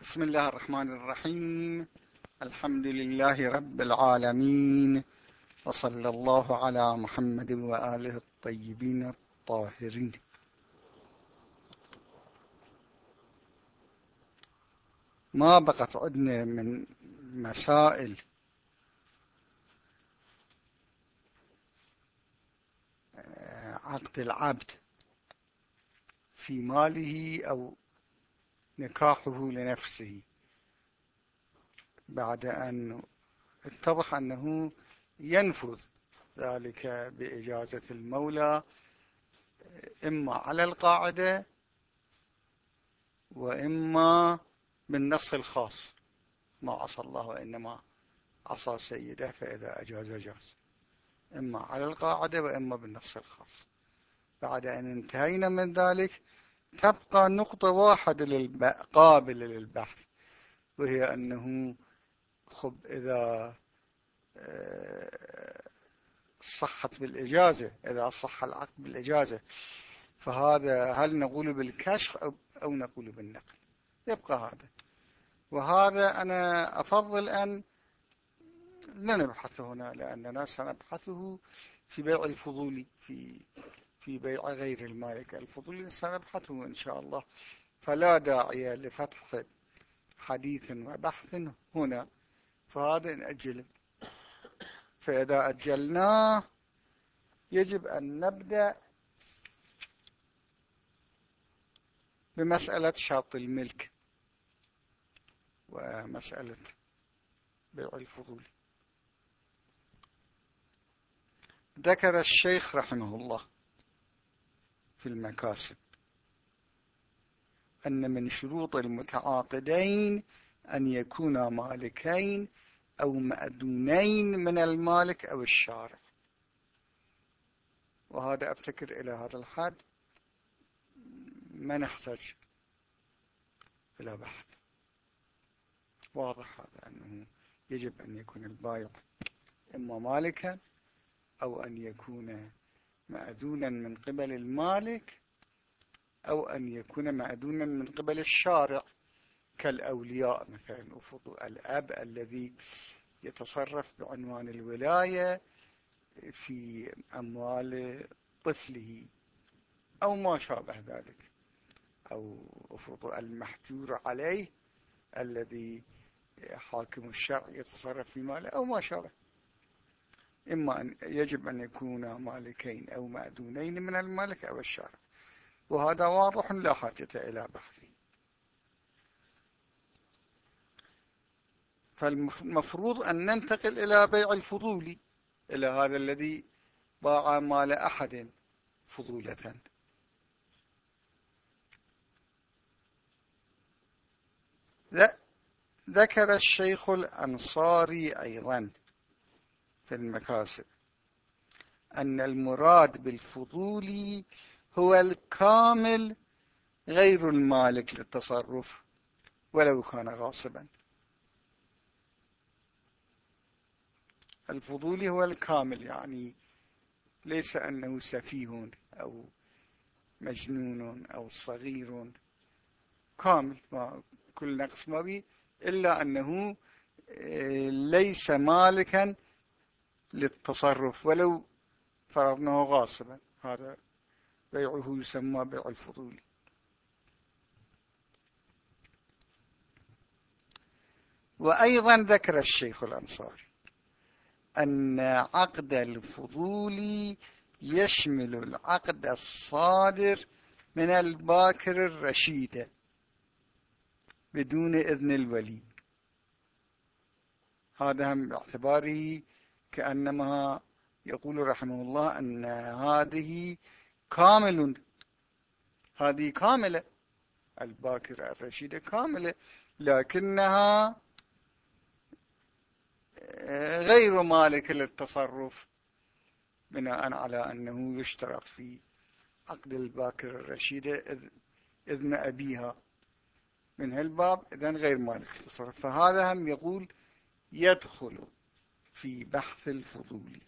بسم الله الرحمن الرحيم. الحمد لله رب العالمين. وصلى الله على محمد وآله الطيبين الطاهرين. ما بقت عندنا من مسائل عقد العبد في ماله أو نكاحه لنفسه بعد أن اتضح أنه ينفذ ذلك بإجازة المولى إما على القاعدة وإما بالنص الخاص. ما عصى الله وإنما عصى سيده فإذا أجاز جاز. إما على القاعدة وإما بالنص الخاص. بعد أن انتهينا من ذلك تبقى نقطة واحدة قابلة للبحث وهي أنه خب إذا آه، صحت بالإجازة إذا صح العقد بالإجازة فهذا هل نقول بالكشف أو نقول بالنقل؟ يبقى هذا. وهذا أنا أفضل أن لا نبحثه هنا لأننا سنبحثه في بيع الفضولي في في بيع غير المالك. الفضولي سنبحثه إن شاء الله. فلا داعي لفتح حديث وبحث هنا. فهذا نأجله فإذا أجلناه يجب أن نبدأ بمسألة شرط الملك ومسألة بيع الفضول. ذكر الشيخ رحمه الله في المكاسب. أن من شروط المتعاقدين أن يكونا مالكين أو مأدونين من المالك أو الشارع. وهذا أفتكر إلى هذا الحد ما نحتاج إلى بحث. واضح هذا أنه يجب أن يكون البايع إما مالكا أو أن يكون مأذونا من قبل المالك أو أن يكون مأذونا من قبل الشارع. كالأولياء مثلا الأب الذي يتصرف بعنوان الولاية في أموال طفله أو ما شابه ذلك. أو أفرض المحجور عليه الذي حاكم الشرع يتصرف في ماله أو ما شابه. إما أن يجب أن يكون مالكين أو مأذونين من المالك أو الشارع وهذا واضح لا حاجة إلى بحثه فالمفروض أن ننتقل إلى بيع الفضول إلى هذا الذي باع مال أحد فضولة. ذكر الشيخ الأنصاري أيضا في المكاسب. أن المراد بالفضول هو الكامل غير المالك للتصرف ولو كان غاصبا. الفضولي هو الكامل يعني ليس أنه سفيه أو مجنون أو صغير. كامل ما كل نقص ما بي إلا أنه آه، ليس مالكا للتصرف ولو فرضناه غاصبا. هذا بيعه يسمى بيع الفضولي وأيضا ذكر الشيخ الأنصاري أن عقد الفضول يشمل العقد الصادر من الباكر الرشيدة بدون إذن الولي. هذا هم باعتباره كأنما يقول رحمه الله أن هذه كامل هذه كاملة. الباكر الرشيدة كاملة لكنها غير مالك للتصرف بناء على أنه يشترط في عقد الباكر الرشيدة إذن أبيها. من هالباب إذن غير مالك للتصرف. فهذا هم يقول يدخل. في بحث الفضول.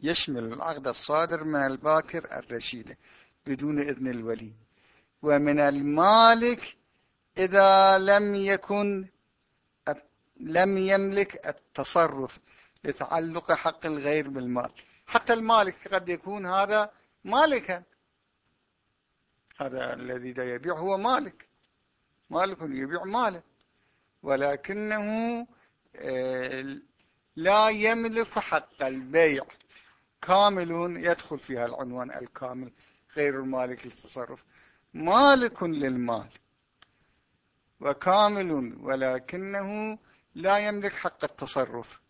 يشمل العقد الصادر من الباكر الرشيد بدون إذن الولي ومن المالك إذا لم يكن لم يملك التصرف لتعلق حق الغير بالمال. حتى المالك قد يكون هذا مالكا. هذا الذي يبيع هو مالك. مالك يبيع ماله. ولكنه آه، لا يملك حق البيع. كامل يدخل فيها العنوان الكامل غير المالك للتصرف. مالك للمال. وكامل ولكنه لا يملك حق التصرف.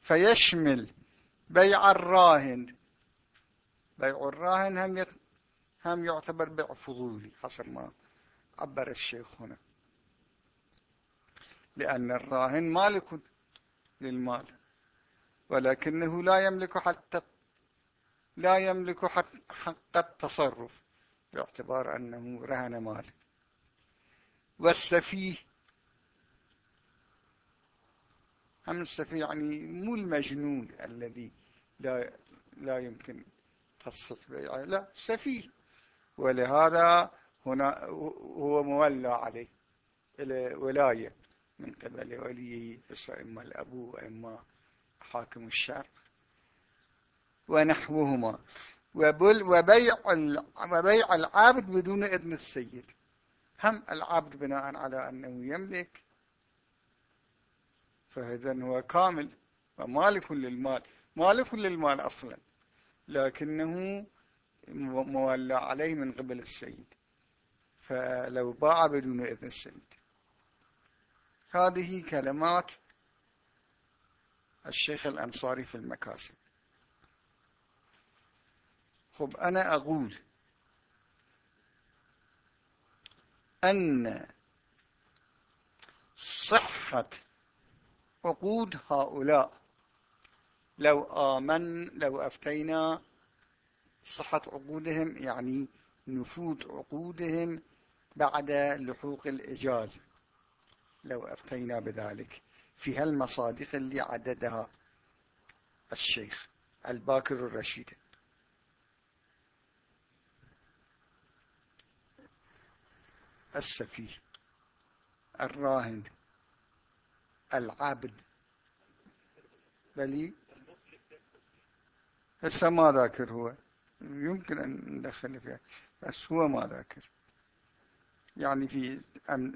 فيشمل بيع الراهن. بيع الراهن هم هم يعتبر بيع فضولي حسب ما عبر الشيخ هنا. لأن الراهن مالك للمال ولكنه لا يملك حتى لا يملك حق التصرف باعتبار أنه رهن مال. والسفيه هم السفيه يعني مو المجنون الذي لا لا يمكن تصح بيعه لا سفيه. ولهذا هنا هو مولى عليه الولاية من قبل وليه إما الأبو وإما حاكم الشرق ونحوهما. وبيع وبيع العابد بدون إذن السيد. هم العبد بناء على أنه يملك فإذا هو كامل ومالك للمال. مالك للمال أصلا لكنه مولى عليه من قبل السيد. فلو باع بدون إذن السيد هذه كلمات الشيخ الأنصاري في المكاسب. خب أنا أقول أن صحة عقود هؤلاء لو آمن لو أفتينا صحة عقودهم يعني نفوذ عقودهم بعد لحوق الإجازة لو أفتينا بذلك. في هالمصادق اللي عددها الشيخ الباكر الرشيد. السفيه. الراهن. العابد بلي هسه ما ذاكر هو. يمكن أن ندخل فيها. بس هو ما ذاكر. يعني في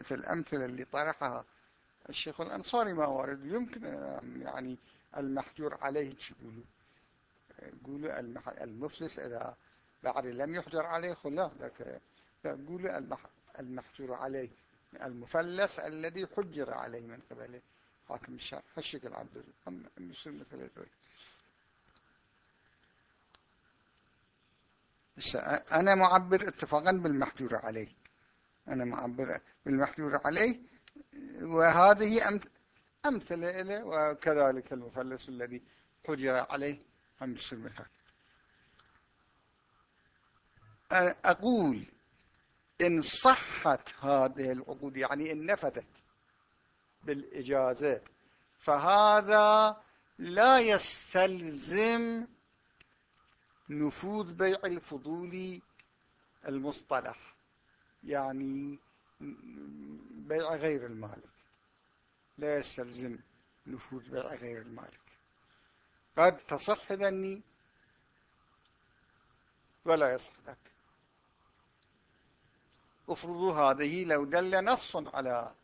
في الأمثلة اللي طرحها الشيخ الأنصاري ما وارد. يمكن يعني المحجور عليه تقولوا يقولوا المفلس إذا بعد لم يحجر عليه لا لك يقولوا المحجور عليه المفلس الذي حجر عليه من قبل حاكم الشرع. هالشكل عبد يصير مثل أنا معبر اتفاقا بالمحجور عليه. أنا معبر بالمحجور عليه وهذه أمثلة له وكذلك المفلس الذي حجر عليه هم يصير مثال أقول إن صحت هذه العقود يعني إن نفذت بالإجازة فهذا لا يستلزم نفوذ بيع الفضولي المصطلح. بيع غير المالك. لا يستلزم نفوذ بيع غير المالك. قد تصح ذني ولا يصح ذاك افرضوا هذه لو دل نص على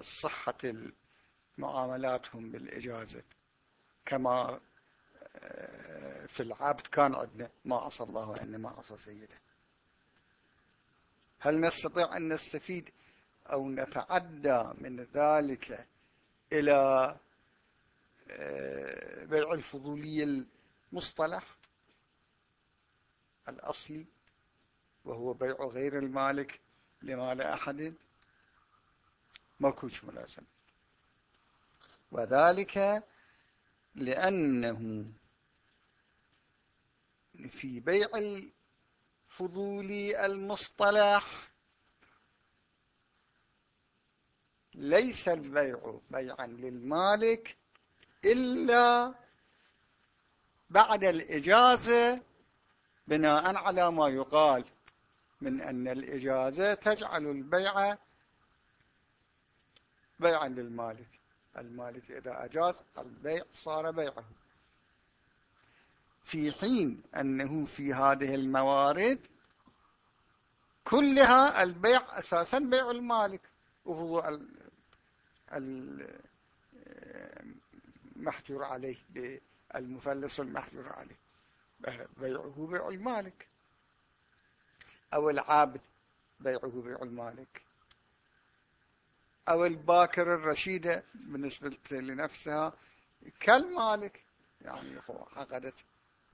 صحة معاملاتهم بالإجازة. كما في العبد كان عندنا ما عصى الله وإنما عصى سيده. هل نستطيع أن نستفيد أو نتعدى من ذلك إلى بيع الفضولية المصطلح؟ الأصلي وهو بيع غير المالك لمال أحد. ماكوش ملازمة وذلك لأنه في بيع الفضولي المصطلح. ليس البيع بيعا للمالك إلا بعد الإجازة بناء على ما يقال من أن الإجازة تجعل البيع بيعا للمالك. المالك إذا أجاز البيع صار بيعه. في حين أنه في هذه الموارد كلها البيع أساسا بيع المالك وهو المحجور عليه المفلس المحجور عليه. بيعه بيع المالك. أو العابد بيعه بيع المالك. أو الباكر الرشيدة بالنسبة لنفسها كالمالك. يعني عقدت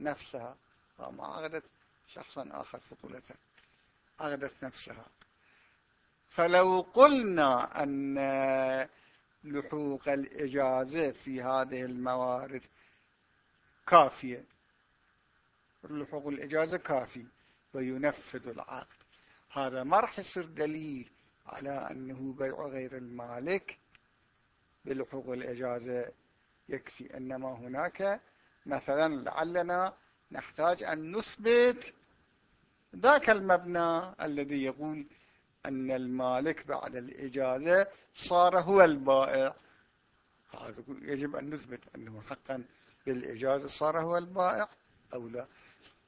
نفسها. ما عقدت شخصا آخر فضولته عقدت نفسها. فلو قلنا أن لحوق الإجازة في هذه الموارد كافية. لحوق الإجازة كافي. وينفذ العقد. هذا ما راح يصير دليل على أنه بيع غير المالك. بلحوق الإجازة يكفي إنما هناك مثلا لعلنا نحتاج أن نثبت ذاك المبنى الذي يقول أن المالك بعد الإجازة صار هو البائع. هذا يجب أن نثبت أنه حقا بالإجازة صار هو البائع أو لا.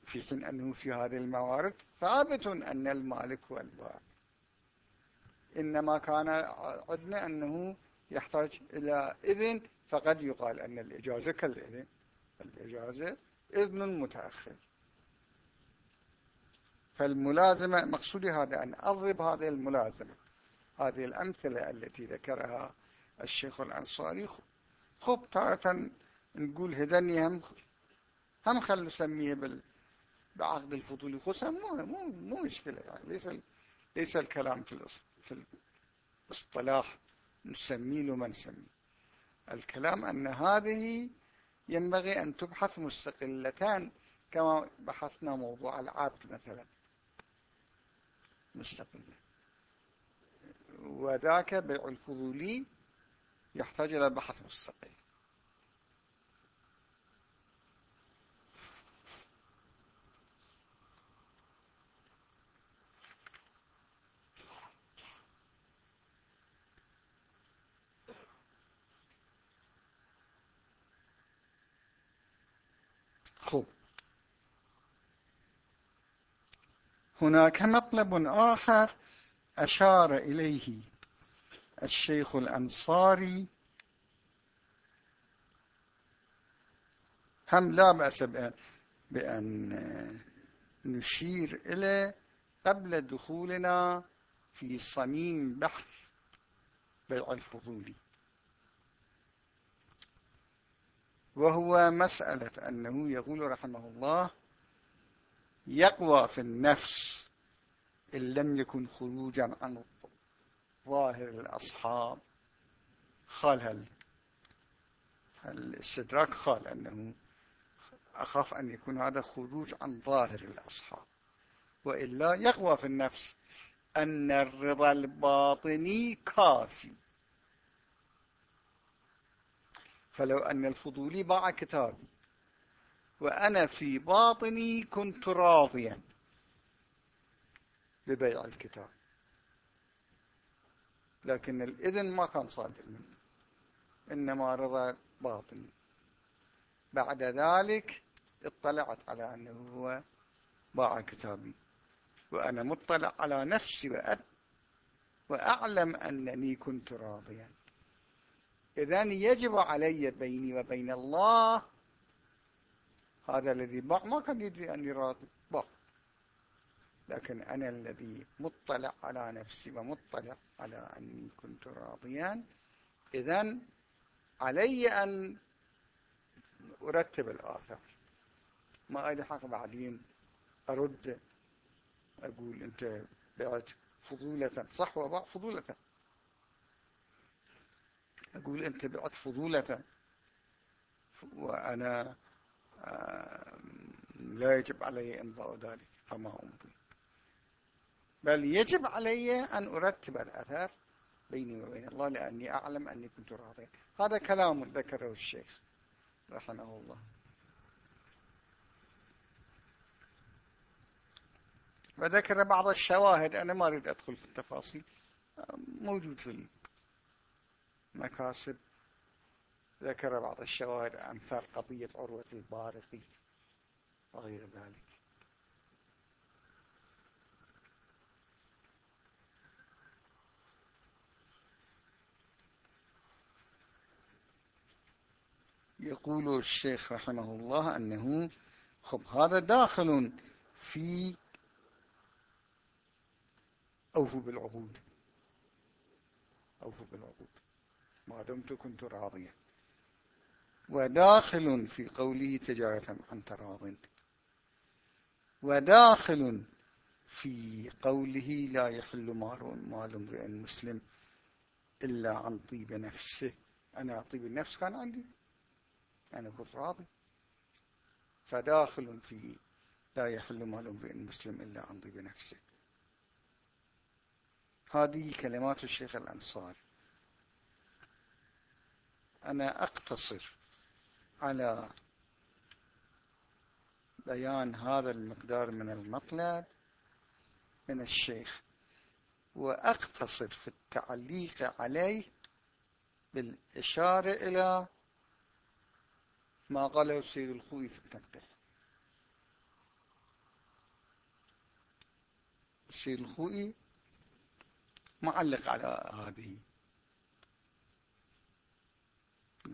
في حين أنه في هذه الموارد ثابت أن المالك هو البائع. إنما كان عندنا أنه يحتاج إلى إذن فقد يقال أن الإجازة كالإذن. الإجازة إذن متأخر. فالملازمة مقصودي هذا أن أضرب هذه الملازمة هذه الأمثلة التي ذكرها الشيخ الأنصاري. خب تارة نقول هدني هم هم خل نسميه بال بعقد الفضولي خصوصا مو مو مو مشكلة يعني ليس ليس الكلام في في الاصطلاح نسميه له ما نسميه الكلام أن هذه ينبغي أن تبحث مستقلتان كما بحثنا موضوع العبد مثلا. مستقلة وذاك بيع الفضولي يحتاج إلى بحث مستقل خب هناك مطلب آخر أشار إليه الشيخ الأنصاري. هم لا بأس بأن نشير إليه قبل دخولنا في صميم بحث بيع الفضولي وهو مسألة أنه يقول رحمه الله يقوى في النفس إن لم يكن خروجا عن ظاهر الأصحاب. خال هل الاستدراك خال أنه أخاف أن يكون هذا خروج عن ظاهر الأصحاب. وإلا يقوى في النفس أن الرضا الباطني كافي. فلو أن الفضولي باع كتابي وأنا في باطني كنت راضيا ببيع الكتاب. لكن الإذن ما كان صادر مني. إنما رضا باطني. بعد ذلك اطلعت على أنه هو باع كتابي. وأنا مطلع على نفسي وأعلم أنني كنت راضيا. إذن يجب علي بيني وبين الله هذا الذي باع ما كان يدري أني راضي. باع لكن أنا الذي مطلع على نفسي ومطلع على أني كنت راضيا. إذن علي أن أرتب الآثار. ما أيضا حق بعدين أرد أقول أنت بعت فضولة صح وباع فضولة. أقول أنت بعت فضولة. وأنا لا يجب علي إمضاء ذلك فما أمضي بل يجب علي أن أرتب الأثر بيني وبين الله لأني أعلم أني كنت راضيا. هذا كلام ذكره الشيخ رحمه الله. وذكر بعض الشواهد أنا ما أريد أدخل في التفاصيل موجود في المكاسب. ذكر بعض الشواهد أمثال قضية عروة البارقي وغير ذلك. يقول الشيخ رحمه الله أنه خب هذا داخل في أوفوا بالعقود. أوفوا بالعقود. ما دمت كنت راضيا. وداخل في قوله تجارة عن تراض وداخل في قوله لا يحل مال امرئ مسلم إلا عن طيب نفسه. أنا طيب النفس كان عندي. أنا كنت راضي فداخل في لا يحل مال امرئ مسلم إلا عن طيب نفسه. هذه كلمات الشيخ الأنصاري. أنا أقتصر على بيان هذا المقدار من المطلب من الشيخ وأقتصر في التعليق عليه بالإشارة إلى ما قاله السيد الخوي في التنقيح. السيد الخوي معلق على هذه.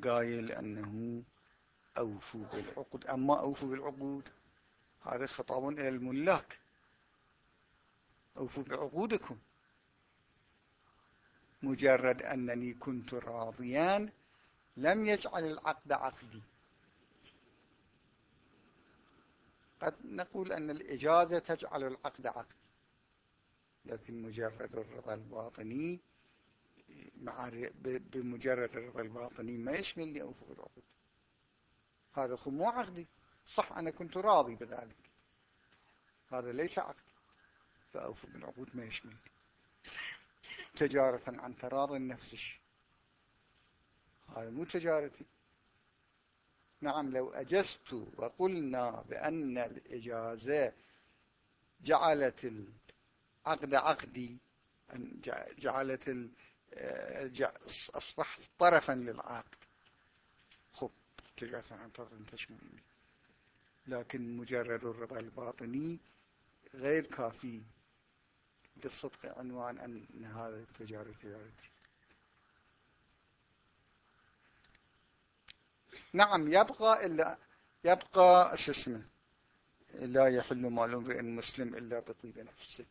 قايل أنه أوفوا بالعقود. أما أوفوا بالعقود هذا خطاب إلى الملاك. أوفوا بعقودكم. مجرد أنني كنت راضيا لم يجعل العقد عقدي. قد نقول أن الإجازة تجعل العقد عقد لكن مجرد الرضا الباطني مع بمجرد الرضا الباطني ما يشمل لي أوفق العقد هذا خو مو عقدي. صح أنا كنت راضي بذلك. هذا ليس عقد. فأوفق العقود ما يشمل. تجارة عن تراض نفس الشيء هذا مو تجارتي. نعم لو أجزت وقلنا بأن الإجازة جعلت العقد عقدي جعلت أصبحت طرفا للعقد. تجارة عن طرف تشمل لكن مجرد الرضا الباطني غير كافي بالصدق عنوان أن هذا التجارة تجارتي نعم يبقى إلا يبقى شو اسمه؟ لا يحل مال امرئ مسلم إلا بطيب نفسه.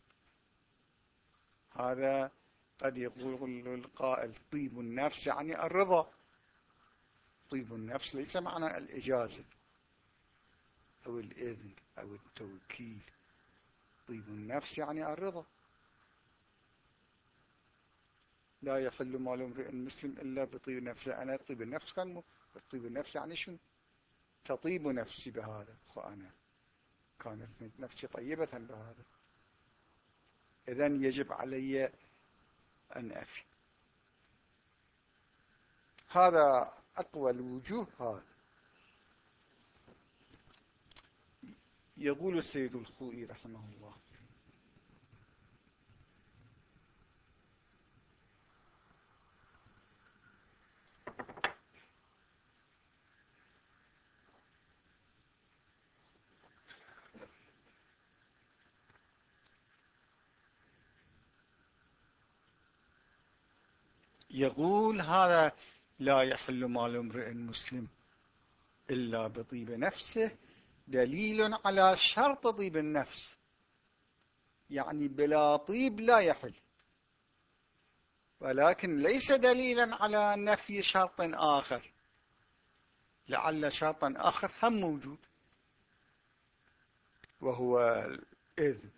هذا قد يقول القائل طيب النفس يعني الرضا. طيب النفس ليس معنى الإجازة أو الإذن أو التوكيل. طيب النفس يعني الرضا. لا يحل مال امرئ مسلم إلا بطيب نفسه أنا طيب النفس كان طيب النفس يعني شنو؟ تطيب نفسي بهذا. أنا كانت نفسي طيبة بهذا. إذن يجب علي أن أفي. هذا أقوى الوجوه. هذا يقول السيد الخوئي رحمه الله. يقول هذا لا يحل مال امرئ مسلم إلا بطيب نفسه دليل على شرط طيب النفس. يعني بلا طيب لا يحل. ولكن ليس دليلا على نفي شرط آخر. لعل شرطا آخر هم موجود. وهو الإذن.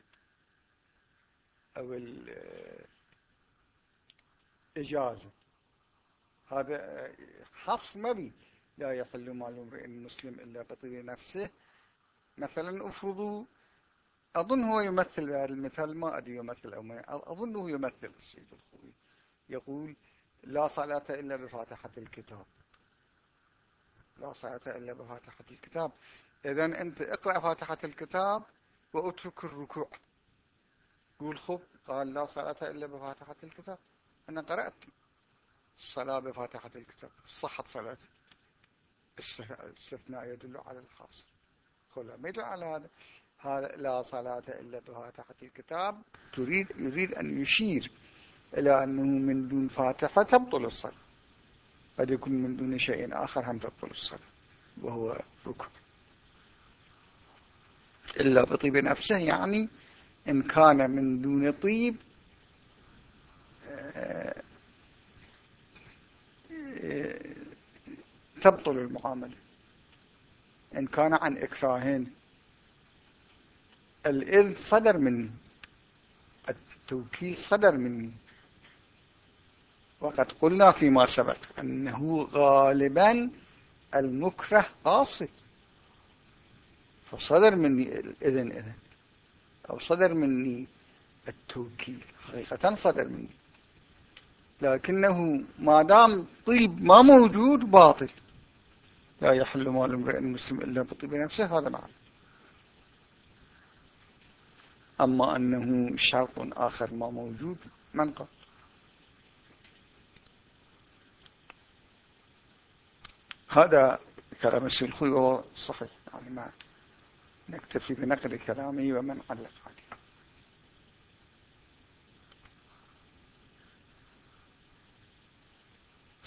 أو إجازة. هذا حص مبي. لا يحل مال امرئ مسلم إلا بطيب نفسه. مثلا أفرضوا أظن هو يمثل بهذا المثال ما أدري يمثل أو ما أظنه يمثل السيد الخوي. يقول لا صلاة إلا بفاتحة الكتاب. لا صلاة إلا بفاتحة الكتاب. إذا أنت اقرأ فاتحة الكتاب واترك الركوع. يقول خب قال لا صلاة إلا بفاتحة الكتاب. أنا قرأت. الصلاة بفاتحة الكتاب. صحت صلاتي الاستثناء يدل على الخاص. يدل على هذا هذا لا صلاة إلا بفاتحة الكتاب. تريد يريد أن يشير إلى أنه من دون فاتحة تبطل الصلاة. قد يكون من دون شيء آخر هم تبطل الصلاة. وهو ركن. إلا بطيب نفسه يعني إن كان من دون طيب آه، تبطل المعاملة. إن كان عن إكراهين. الإذن صدر مني التوكيل صدر مني وقد قلنا فيما سبق أنه غالبا المكره قاصد فصدر مني الإذن إذن. أو صدر مني التوكيل. حقيقة صدر مني لكنه ما دام طيب ما موجود باطل. لا يحل مال امرئ مسلم إلا بطيب نفسه هذا معنى. أما أنه شرط آخر ما موجود من قال؟ هذا كلام السلخي وهو صحيح. يعني ما نكتفي بنقل كلامه ومن علق عليه.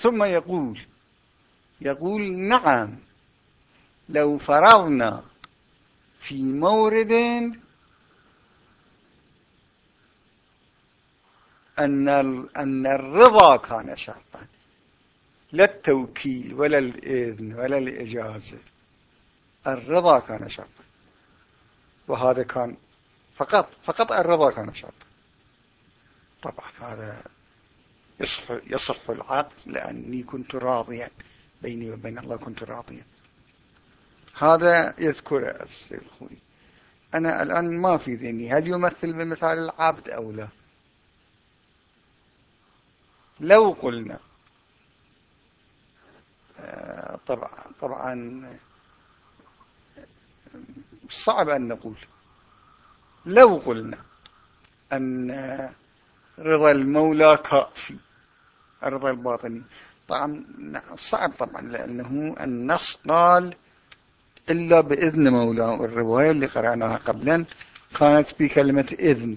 ثم يقول يقول نعم لو فرضنا في مورد أن أن الرضا كان شرطا لا التوكيل ولا الإذن ولا الإجازة الرضا كان شرطا. وهذا كان فقط فقط الرضا كان شرطا. طبعا هذا يصح, يصح العقد لأني كنت راضيا. بيني وبين الله كنت راضيا. هذا يذكر الخوي أنا الآن ما في ذهني. هل يمثل بمثال العبد أو لا؟ لو قلنا. آه، طبعا طبعا صعب أن نقول. لو قلنا أن رضا المولى كافي. الرضا الباطني. طبعا صعب طبعا لأنه النص قال إلا بإذن مولاه والرواية اللي قرأناها قبلا كانت بكلمة إذن.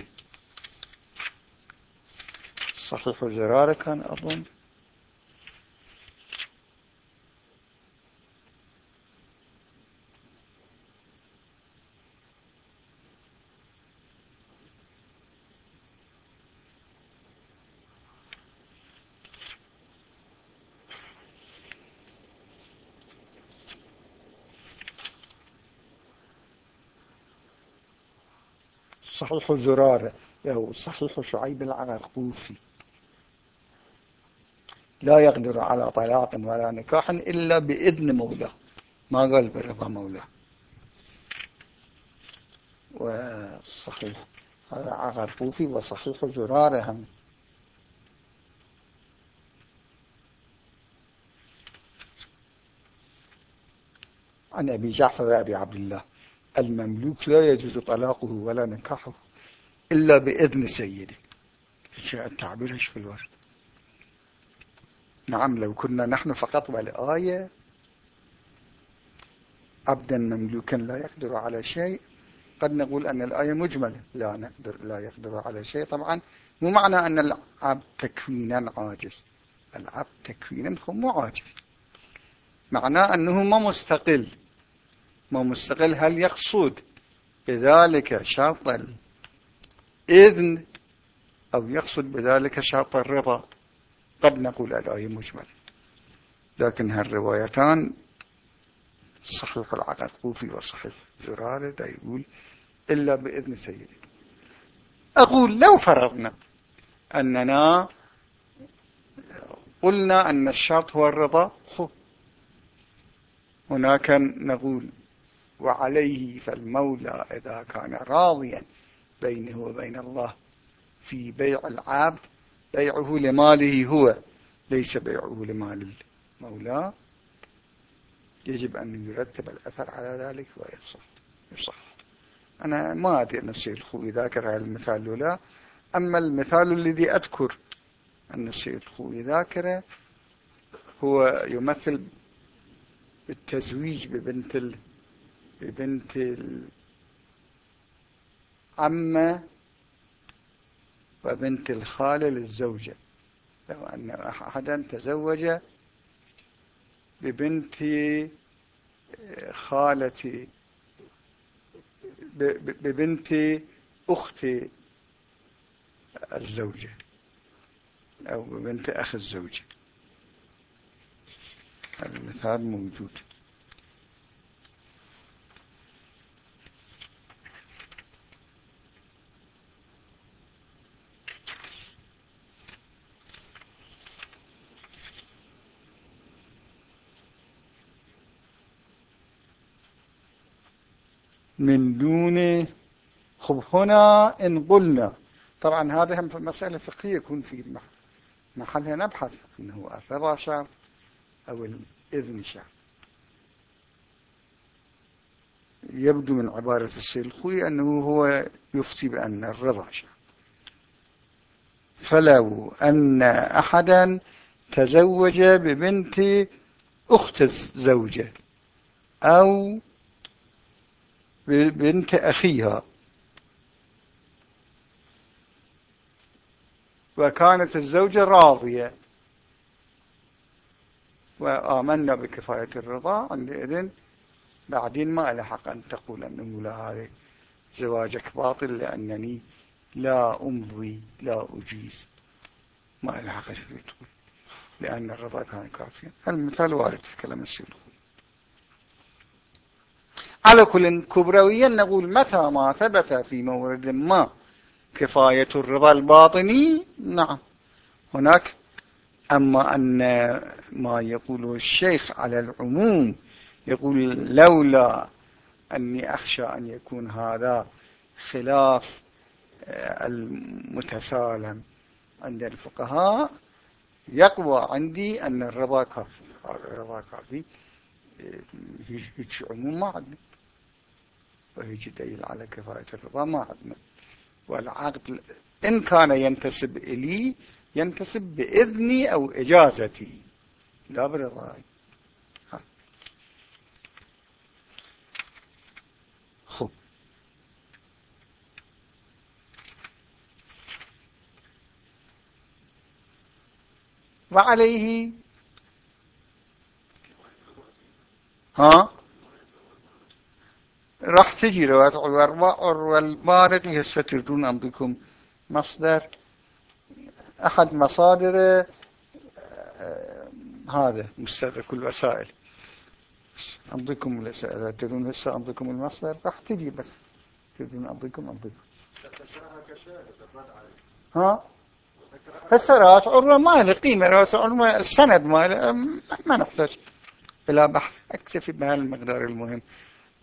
صحيح الزرارة كان أظن. صحيح زرارة أو صحيح شعيب العرقوفي لا يقدر على طلاق ولا نكاح إلا بإذن مولاه. ما قال برضا مولاه. وصحيح هذا عرقوفي وصحيح زرارة. هم عن أبي جعفر وأبي عبد الله. المملوك لا يجوز طلاقه ولا نكاحه إلا بإذن سيده. التعبير إيش في الورد؟ نعم لو كنا نحن فقط والآية عبدا مملوكا لا يقدر على شيء. قد نقول أن الآية مجملة لا نقدر لا يقدر على شيء. طبعا مو معنى أن العبد تكوينا عاجز. العبد تكوينا هو مو عاجز. معناه أنه ما مستقل. ما مستقل هل يقصد بذلك شرط الإذن أو يقصد بذلك شرط الرضا؟ قد نقول الآية مجمل. لكن هالروايتان صحيح العقد قوفي وصحيح زرارة يقول إلا بإذن سيدي. أقول لو فرضنا أننا قلنا أن الشرط هو الرضا هناك نقول وعليه فالمولى إذا كان راضيا بينه وبين الله في بيع العبد بيعه لماله هو ليس بيعه لمال المولى. يجب أن يرتب الأثر على ذلك ويصح. يصح. أنا ما أدري أن السيد الخوي ذاكر هذا المثال ولا أما المثال الذي أذكر أن السيد الخوي ذاكره هو يمثل بالتزويج ببنت. ببنت العمة وبنت الخالة للزوجة. لو أن أحدا تزوج ببنت خالتي ببنت أخت الزوجة أو ببنت أخ الزوجة. المثال موجود. من دون خب هنا إن قلنا طبعا في مسألة فقهية يكون في محلها نبحث أنه الرضا شرط أو الإذن شرط يبدو من عبارة السيد الخوي أنه هو يفتي بأن الرضا شرط فلو أن أحدا تزوج ببنت أخت الزوجة أو بنت أخيها. وكانت الزوجة راضية. وآمنا بكفاية الرضا عندئذ بعدين ما له حق أن تقول أنه لا هذا زواجك باطل لأنني لا أمضي لا أجيز. ما له حق تقول. لأن الرضا كان كافيا. المثال وارد في كلام السيد على كل كبرويا نقول متى ما ثبت في مورد ما كفاية الرضا الباطني؟ نعم. هناك أما أن ما يقوله الشيخ على العموم يقول لولا أني أخشى أن يكون هذا خلاف آه، المتسالم عند الفقهاء يقوى عندي أن الرضا كافي. الرضا كافي. هيك عموم ما عندنا وهيك دليل على كفاية الرضا ما عندنا والعقد إن كان ينتسب إلي ينتسب بإذني أو إجازتي لا برضاي خب. وعليه ها؟ راح تجي رواية عروة البارق هسه تردون عندكم مصدر. أحد مصادر آه، هذا مستدرك الوسائل إذا تدون هسه عندكم المصدر راح تجي بس. تدون عندكم عندكم ها؟ هسه رواية عروة ما له قيمة رواية عروة السند ما ما نحتاج. إلى بحث أكتفي بهذا المقدار المهم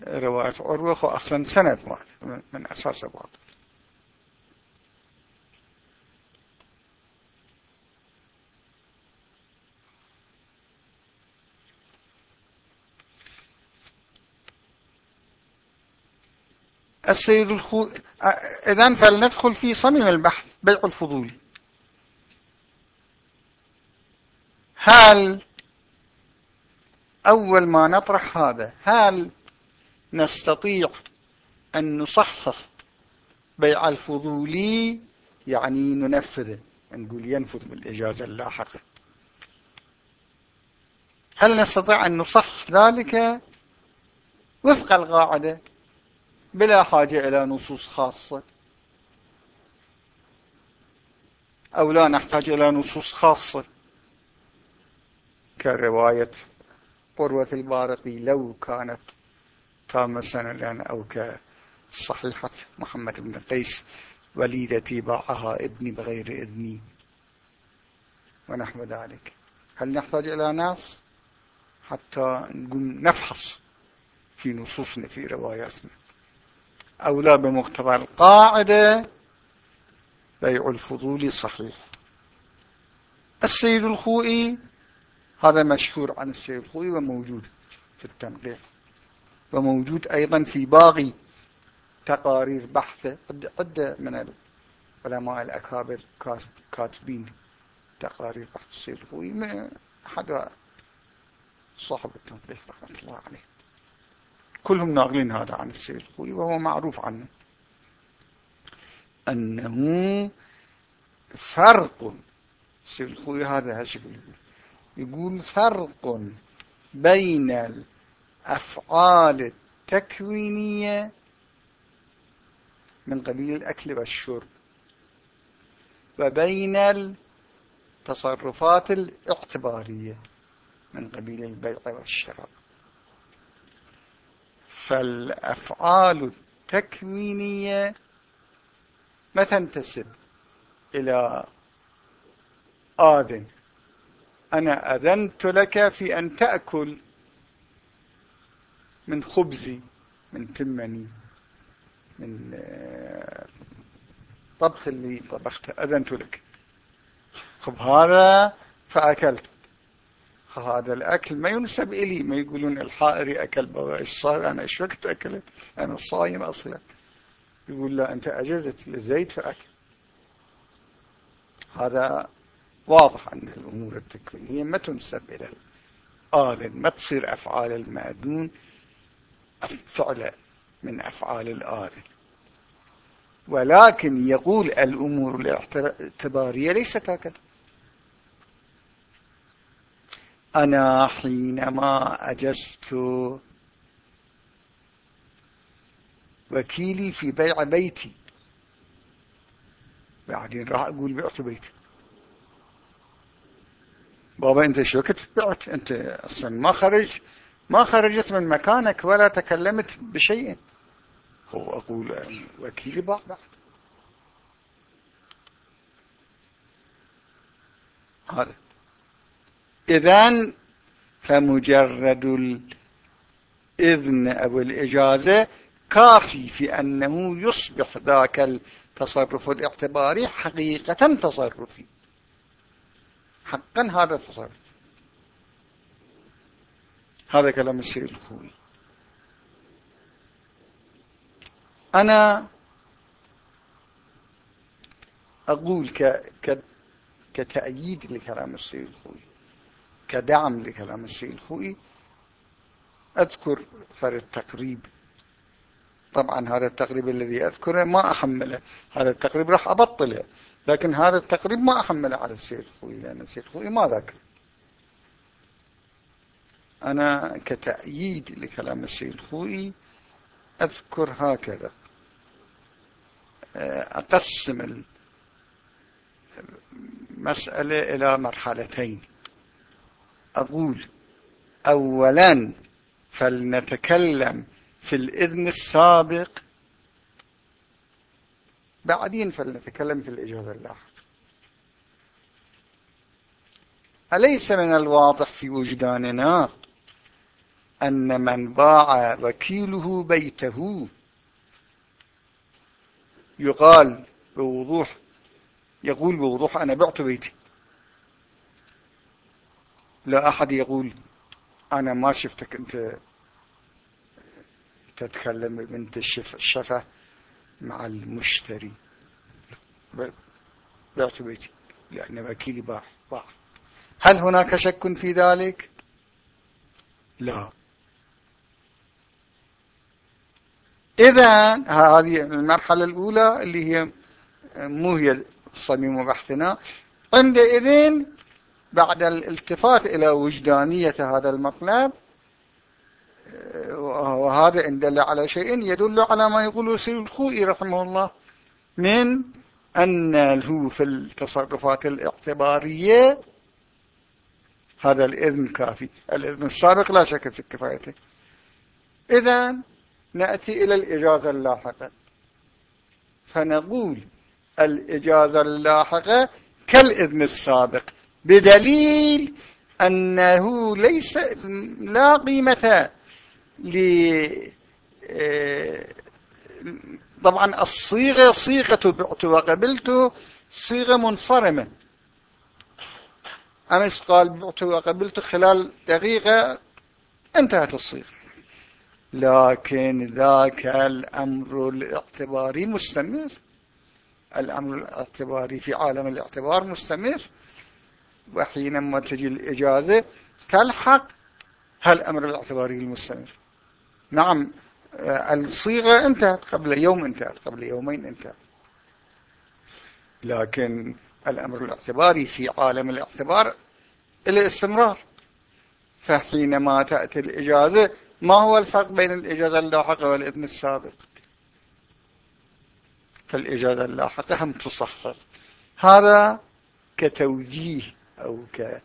رواية عروة أصلا سند من أساس بعض السيد الخو إذن فلندخل في صميم البحث بيع الفضول. هل أول ما نطرح هذا هل نستطيع أن نصحح بيع الفضولي يعني ننفذه نقول ينفذ بالإجازة اللاحقة. هل نستطيع أن نصح ذلك؟ وفق القاعدة بلا حاجة إلى نصوص خاصة. أو لا نحتاج إلى نصوص خاصة. كرواية قروة البارقي لو كانت تامة سنة أو كصحيحة محمد بن قيس وليدتي باعها ابني بغير إذني. ونحو ذلك. هل نحتاج إلى ناس حتى نقوم نفحص في نصوصنا في رواياتنا؟ أو لا بمقتضى القاعدة بيع الفضول صحيح. السيد الخوئي هذا مشهور عن السيد الخوئي وموجود في التنقيح وموجود أيضا في باقي تقارير بحثة عدة من العلماء الأكابر كاتبين تقارير بحث السيد الخوي أحد صاحب التنظيف رحمة الله عليه. كلهم ناقلين هذا عن السيد الخوي وهو معروف عنه. أنه فرق الخوي هذا هالشكل يقول فرق بين الأفعال التكوينية من قبيل الأكل والشرب وبين التصرفات الاعتبارية من قبيل البيع والشراء. فالأفعال التكوينية ما تنتسب إلى آذن أنا أذنت لك في أن تأكل من خبزي من تمني من آه، طبخ اللي طبخته. أذنت لك. خب هذا فأكلت. هذا الأكل ما ينسب إلي. ما يقولون الحائري أكل صار أنا وقت أكلت؟ أنا صايم أصلا. يقول لا أنت أجزت لزيت فأكل. هذا واضح أن الأمور التكوينية ما تنسب إلى الآذن ما تصير أفعال المأذون فعل من أفعال الآذن ولكن يقول الأمور الاعتبارية ليست هكذا. أنا حينما أجزت وكيلي في بيع بيتي بعدين راح أقول بعت بيتي. بابا أنت شو كنت بعت أنت أصلا ما خرج ما خرجت من مكانك ولا تكلمت بشيء. هو أقول وكيلي باع هذا. إذن فمجرد الإذن أو الإجازة كافي في أنه يصبح ذاك التصرف الاعتباري حقيقة تصرفي. حقا هذا التصرف. هذا كلام السيد الخوي أنا أقول ك... ك... كتأييد لكلام السيد الخوي كدعم لكلام السيد الخوي أذكر فرد التقريب. طبعا هذا التقريب الذي أذكره ما أحمله. هذا التقريب راح أبطله. لكن هذا التقريب ما أحمله على السيد الخوي لأن السيد الخوي ما ذكر أنا كتأييد لكلام السيد الخوي أذكر هكذا. أقسم المسألة إلى مرحلتين. أقول أولا فلنتكلم في الإذن السابق بعدين فلنتكلم في الإجازة اللاحقة أليس من الواضح في وجداننا أن من باع وكيله بيته يقال بوضوح يقول بوضوح أنا بعت بيتي. لا أحد يقول أنا ما شفتك أنت تتكلم بنت الشفة. المشتري. بعت بيتي لأن وكيلي باع. باع. هل هناك شك في ذلك؟ لا. إذا هذه المرحلة الأولى اللي هي مو هي صميم بحثنا. عندئذ بعد الالتفات إلى وجدانية هذا المطلب وهذا إن دل على شيء يدل على ما يقول سيد الخوئي رحمه الله من أنه في التصرفات الاعتبارية هذا الإذن كافي الإذن السابق لا شك في كفايته. إذا نأتي إلى الإجازة اللاحقة. فنقول الإجازة اللاحقة كالإذن السابق بدليل أنه ليس لا قيمة ل آه، طبعا الصيغة صيغة بعت وقبلت صيغة منصرمة. أمس قال بعت وقبلت خلال دقيقة انتهت الصيغة. لكن ذاك الأمر الاعتباري مستمر. الأمر الاعتباري في عالم الاعتبار مستمر. وحينما تجي الإجازة تلحق هالأمر الاعتباري المستمر. نعم الصيغة انتهت قبل يوم انتهت قبل يومين انتهت. لكن الأمر الاعتباري في عالم الاعتبار الاستمرار. فحينما تأتي الإجازة ما هو الفرق بين الإجازة اللاحقة والإذن السابق؟ فالإجازة اللاحقة هم تصحح. هذا كتوجيه أو ك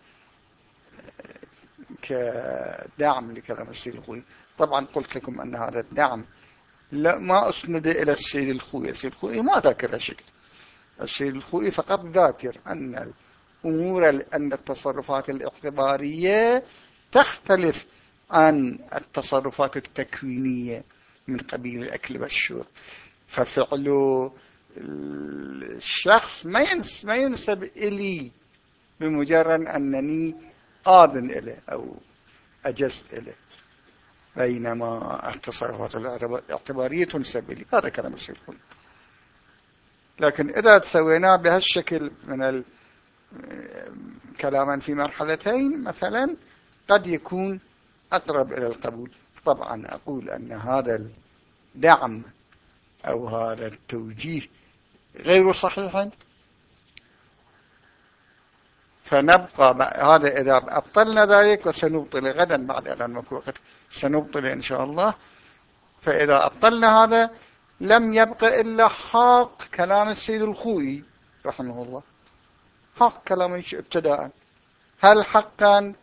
كدعم لكلام السيد الخوي طبعا قلت لكم أن هذا الدعم لا ما أسند إلى السيد الخوي. السيد الخوي ما ذاكر شكل السيد الخوي فقط ذاكر أن الأمور أن التصرفات الاعتبارية تختلف عن التصرفات التكوينية من قبيل الأكل والشرب. ففعل الشخص ما ينسب, ما ينسب إلي بمجرد أنني آذن إليه أو أجزت إليه. بينما التصرفات الاعتبارية تنسب إلي هذا كلام السيد لكن إذا تسويناه بهالشكل من كلاما في مرحلتين مثلا قد يكون أقرب إلى القبول. طبعا أقول أن هذا الدعم أو هذا التوجيه غير صحيح. فنبقى هذا إذا أبطلنا ذلك وسنبطل غدا بعد أن وقت سنبطل إن شاء الله. فإذا أبطلنا هذا لم يبق إلا حق كلام السيد الخوي رحمه الله. حق كلام ابتداء. هل حقا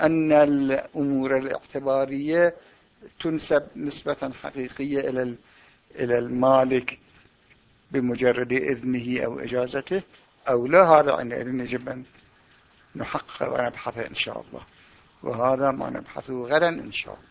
أن الأمور الاعتبارية تنسب نسبة حقيقية إلى إلى المالك بمجرد إذنه أو إجازته؟ أو لا؟ هذا عندنا يجب أن نحقق ونبحث إن شاء الله. وهذا ما نبحثه غدا إن شاء الله.